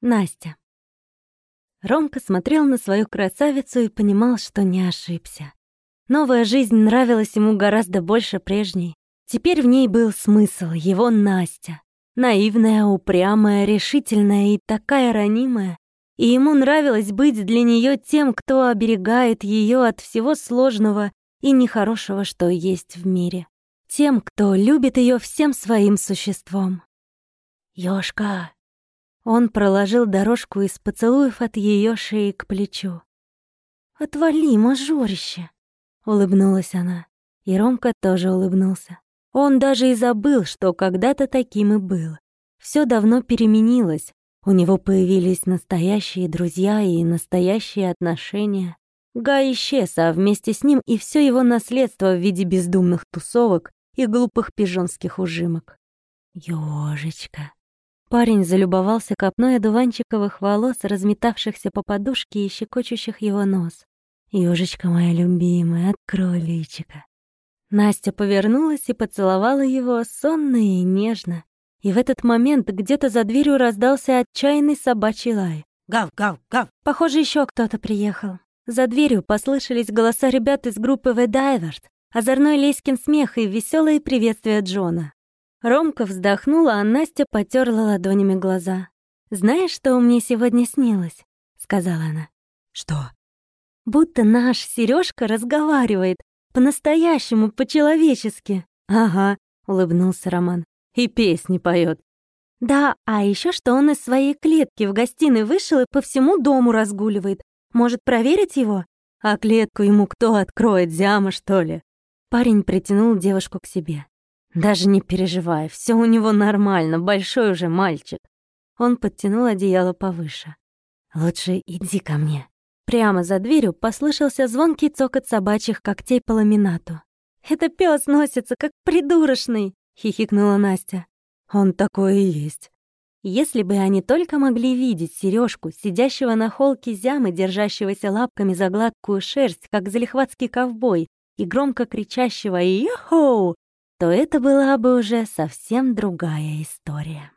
Настя. Ромка смотрел на свою красавицу и понимал, что не ошибся. Новая жизнь нравилась ему гораздо больше прежней. Теперь в ней был смысл, его Настя. Наивная, упрямая, решительная и такая ранимая. И ему нравилось быть для нее тем, кто оберегает ее от всего сложного и нехорошего, что есть в мире. Тем, кто любит ее всем своим существом. «Ёшка!» Он проложил дорожку из поцелуев от ее шеи к плечу. «Отвали, мажорище!» — улыбнулась она. И Ромка тоже улыбнулся. Он даже и забыл, что когда-то таким и был. Все давно переменилось. У него появились настоящие друзья и настоящие отношения. Гай исчез, а вместе с ним и все его наследство в виде бездумных тусовок и глупых пижонских ужимок. Ёжечка. Парень залюбовался копной одуванчиковых волос, разметавшихся по подушке и щекочущих его нос. «Ёжечка моя любимая, открой личика». Настя повернулась и поцеловала его сонно и нежно. И в этот момент где-то за дверью раздался отчаянный собачий лай. «Гав, гав, гав!» Похоже, еще кто-то приехал. За дверью послышались голоса ребят из группы The Divers, озорной Леськин смех и веселые приветствия Джона. Ромка вздохнула, а Настя потерла ладонями глаза. «Знаешь, что мне сегодня снилось?» — сказала она. «Что?» «Будто наш Сережка разговаривает, по-настоящему, по-человечески». «Ага», — улыбнулся Роман. «И песни поет. «Да, а еще что он из своей клетки в гостиной вышел и по всему дому разгуливает. Может, проверить его?» «А клетку ему кто откроет, Зяма, что ли?» Парень притянул девушку к себе. Даже не переживай, все у него нормально, большой уже мальчик. Он подтянул одеяло повыше. Лучше иди ко мне. Прямо за дверью послышался звонкий цокот собачьих когтей по ламинату. «Это пес носится, как придурочный!» — хихикнула Настя. «Он такой и есть». Если бы они только могли видеть сережку, сидящего на холке зямы, держащегося лапками за гладкую шерсть, как залихватский ковбой, и громко кричащего «Йохоу!», то это была бы уже совсем другая история.